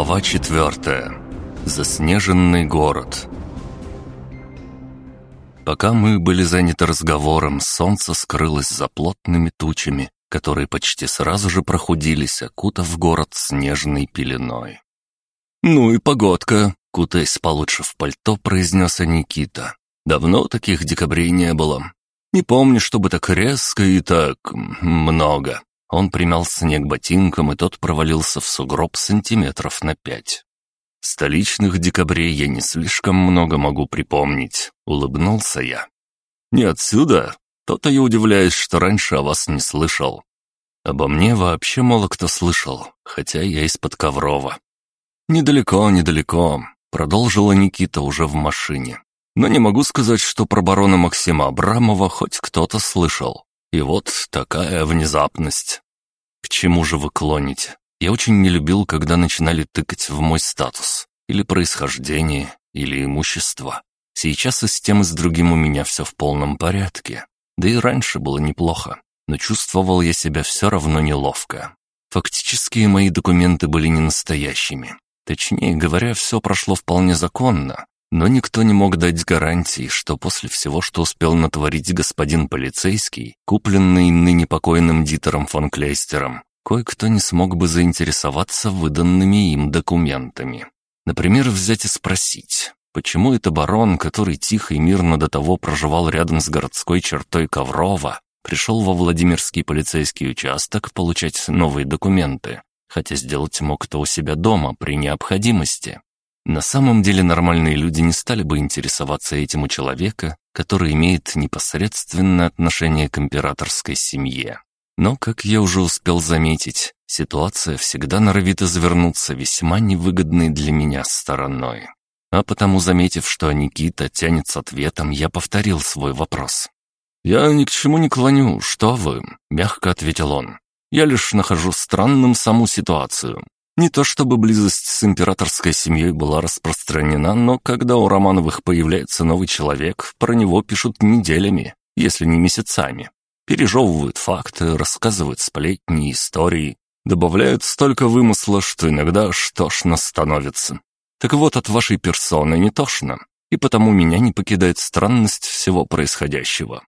Глава четвертая. Заснеженный город. Пока мы были заняты разговором, солнце скрылось за плотными тучами, которые почти сразу же прохудились, окутав город снежной пеленой. «Ну и погодка», — кутаясь получше в пальто, произнес Никита. «Давно таких декабрей не было. Не помню, чтобы так резко и так много». Он примял снег ботинком, и тот провалился в сугроб сантиметров на пять. «Столичных декабрей я не слишком много могу припомнить», — улыбнулся я. «Не отсюда? То-то я удивляюсь, что раньше о вас не слышал. Обо мне вообще мало кто слышал, хотя я из-под Коврова». «Недалеко, недалеко», — продолжила Никита уже в машине. «Но не могу сказать, что про барона Максима Абрамова хоть кто-то слышал. И вот такая внезапность. К чему же вы клоните? Я очень не любил, когда начинали тыкать в мой статус. Или происхождение, или имущество. Сейчас и с тем, и с другим у меня все в полном порядке. Да и раньше было неплохо, но чувствовал я себя все равно неловко. Фактически мои документы были не настоящими. Точнее говоря, все прошло вполне законно, но никто не мог дать гарантии, что после всего, что успел натворить господин полицейский, купленный ныне покойным Дитером фон Клейстером, кое-кто не смог бы заинтересоваться выданными им документами. Например, взять и спросить, почему это барон, который тихо и мирно до того проживал рядом с городской чертой Коврова, пришел во Владимирский полицейский участок получать новые документы, хотя сделать мог это у себя дома при необходимости. На самом деле нормальные люди не стали бы интересоваться этим у человека, который имеет непосредственное отношение к императорской семье. Но, как я уже успел заметить, ситуация всегда норовит извернуться весьма невыгодной для меня стороной. А потому, заметив, что Никита тянет с ответом, я повторил свой вопрос. «Я ни к чему не клоню, что вы?» — мягко ответил он. «Я лишь нахожу странным саму ситуацию. Не то чтобы близость с императорской семьей была распространена, но когда у Романовых появляется новый человек, про него пишут неделями, если не месяцами. Пережевывают факты, рассказывают сплетни, истории, добавляют столько вымысла, что иногда аж тошно становится. Так вот, от вашей персоны не тошно, и потому меня не покидает странность всего происходящего.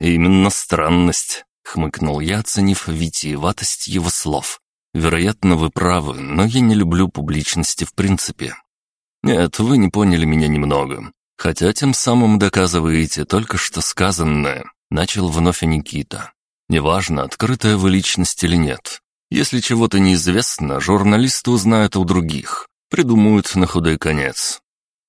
«Именно странность», — хмыкнул я, оценив витиеватость его слов. Вероятно, вы правы, но я не люблю публичности в принципе. Нет, вы не поняли меня немного. Хотя тем самым доказываете только что сказанное. Начал вновь Никита. Неважно, открытая вы личность или нет. Если чего-то неизвестно, журналисты узнают у других. Придумают на худой конец.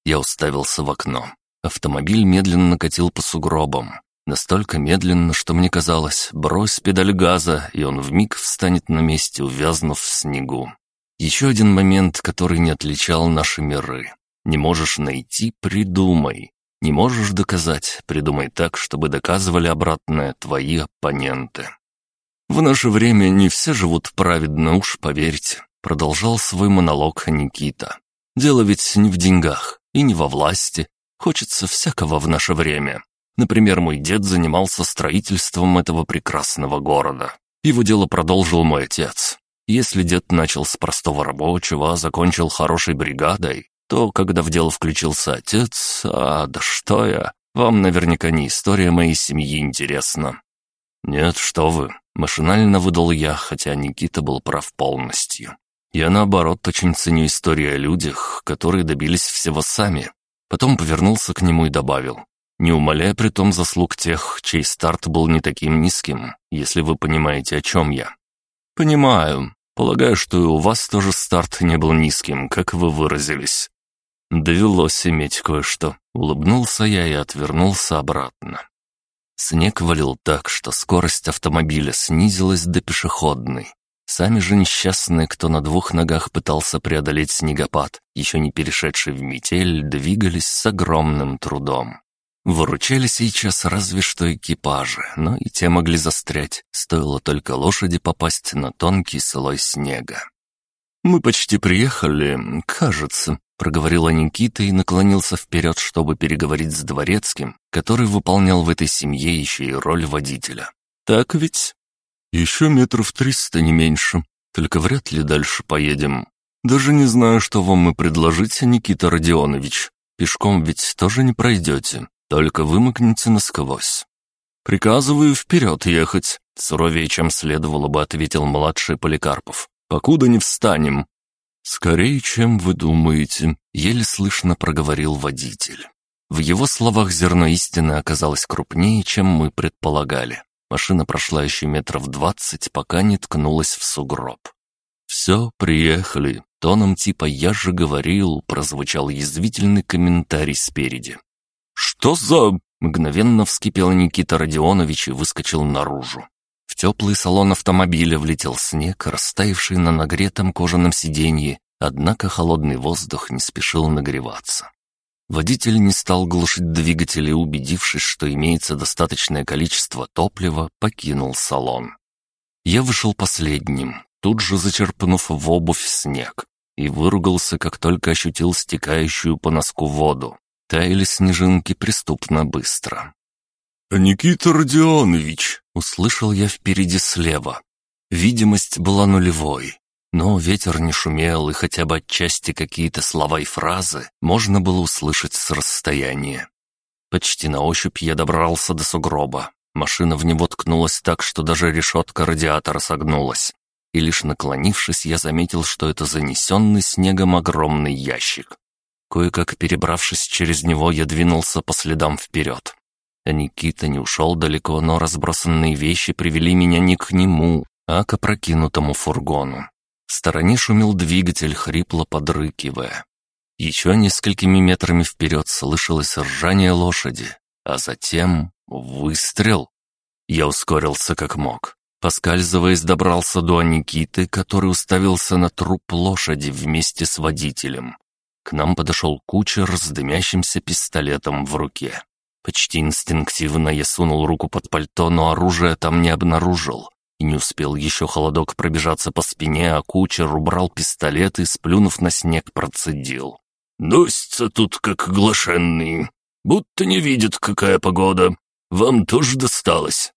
Я уставился в окно. Автомобиль медленно катил по сугробам. Настолько медленно, что мне казалось, брось педаль газа, и он вмиг встанет на месте, увязнув в снегу. Еще один момент, который не отличал наши миры. Не можешь найти — придумай. Не можешь доказать — придумай так, чтобы доказывали обратное твои оппоненты. В наше время не все живут праведно, уж поверьте, продолжал свой монолог Никита. Дело ведь не в деньгах и не во власти. Хочется всякого в наше время. Например, мой дед занимался строительством этого прекрасного города. Его дело продолжил мой отец. Если дед начал с простого рабочего, а закончил хорошей бригадой, то, когда в дело включился отец, а да что я, вам наверняка не история моей семьи интересна. Нет, что вы, машинально выдал я, хотя Никита был прав полностью. Я, наоборот, очень ценю истории о людях, которые добились всего сами. Потом повернулся к нему и добавил не умаляя при том заслуг тех, чей старт был не таким низким, если вы понимаете, о чем я. Понимаю. Полагаю, что и у вас тоже старт не был низким, как вы выразились. Довелось иметь кое-что. Улыбнулся я и отвернулся обратно. Снег валил так, что скорость автомобиля снизилась до пешеходной. Сами же несчастные, кто на двух ногах пытался преодолеть снегопад, еще не перешедший в метель, двигались с огромным трудом. Выручали сейчас разве что экипажи, но и те могли застрять, стоило только лошади попасть на тонкий слой снега. «Мы почти приехали, кажется», — проговорила Никита и наклонился вперед, чтобы переговорить с дворецким, который выполнял в этой семье еще и роль водителя. «Так ведь?» «Еще метров триста, не меньше, только вряд ли дальше поедем». Даже не знаю, что вам и предложить, Никита Родионович. Пешком ведь тоже не пройдете, только вымокнете насквозь. Приказываю вперед ехать, суровее, чем следовало бы, ответил младший Поликарпов. Покуда не встанем. Скорее, чем вы думаете, еле слышно проговорил водитель. В его словах зерно истины оказалось крупнее, чем мы предполагали. Машина прошла еще метров двадцать, пока не ткнулась в сугроб. «Все, приехали», Тоном типа «я же говорил» прозвучал язвительный комментарий спереди. «Что за...» — мгновенно вскипел Никита Родионович и выскочил наружу. В теплый салон автомобиля влетел снег, растаявший на нагретом кожаном сиденье, однако холодный воздух не спешил нагреваться. Водитель не стал глушить двигатель и, убедившись, что имеется достаточное количество топлива, покинул салон. Я вышел последним, тут же зачерпнув в обувь снег и выругался, как только ощутил стекающую по носку воду. Таяли снежинки преступно быстро. «Никита Родионович!» — услышал я впереди слева. Видимость была нулевой, но ветер не шумел, и хотя бы отчасти какие-то слова и фразы можно было услышать с расстояния. Почти на ощупь я добрался до сугроба. Машина в него ткнулась так, что даже решетка радиатора согнулась и лишь наклонившись, я заметил, что это занесенный снегом огромный ящик. Кое-как перебравшись через него, я двинулся по следам вперед. А Никита не ушел далеко, но разбросанные вещи привели меня не к нему, а к опрокинутому фургону. В стороне шумел двигатель, хрипло подрыкивая. Еще несколькими метрами вперед слышалось ржание лошади, а затем выстрел. Я ускорился как мог. Поскальзываясь, добрался до Никиты, который уставился на труп лошади вместе с водителем. К нам подошел кучер с дымящимся пистолетом в руке. Почти инстинктивно я сунул руку под пальто, но оружия там не обнаружил. И не успел еще холодок пробежаться по спине, а кучер убрал пистолет и, сплюнув на снег, процедил. «Носится тут как глашенный, будто не видит, какая погода. Вам тоже досталось?»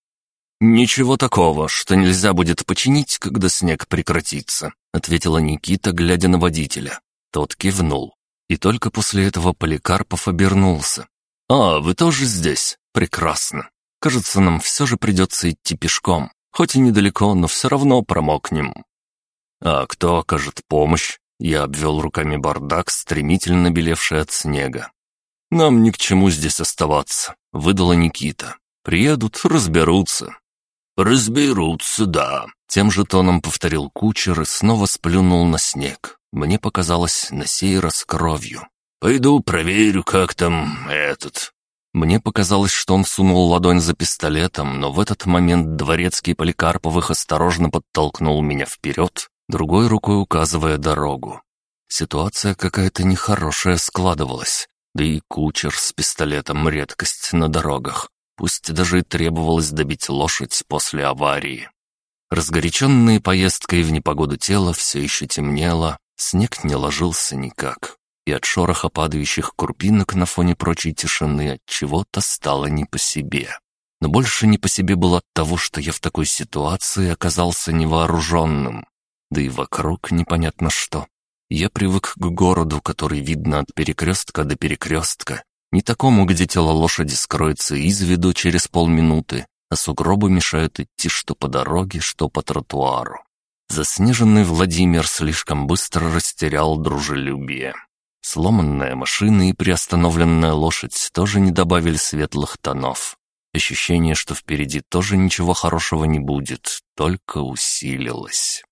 «Ничего такого, что нельзя будет починить, когда снег прекратится», ответила Никита, глядя на водителя. Тот кивнул. И только после этого Поликарпов обернулся. «А, вы тоже здесь? Прекрасно. Кажется, нам все же придется идти пешком. Хоть и недалеко, но все равно промокнем». «А кто окажет помощь?» Я обвел руками бардак, стремительно белевший от снега. «Нам ни к чему здесь оставаться», — выдала Никита. «Приедут, разберутся. «Разберутся, да», — тем же тоном повторил кучер и снова сплюнул на снег. Мне показалось, на сей раз кровью. «Пойду проверю, как там этот». Мне показалось, что он сунул ладонь за пистолетом, но в этот момент дворецкий Поликарповых осторожно подтолкнул меня вперед, другой рукой указывая дорогу. Ситуация какая-то нехорошая складывалась, да и кучер с пистолетом — редкость на дорогах пусть даже и требовалось добить лошадь после аварии. Разгоряченные поездкой в непогоду тело все еще темнело, снег не ложился никак, и от шороха падающих крупинок на фоне прочей тишины от чего-то стало не по себе. Но больше не по себе было от того, что я в такой ситуации оказался невооруженным. Да и вокруг непонятно что. Я привык к городу, который видно от перекрестка до перекрестка, не такому, где тело лошади скроется из виду через полминуты, а сугробы мешают идти что по дороге, что по тротуару. Заснеженный Владимир слишком быстро растерял дружелюбие. Сломанная машина и приостановленная лошадь тоже не добавили светлых тонов. Ощущение, что впереди тоже ничего хорошего не будет, только усилилось.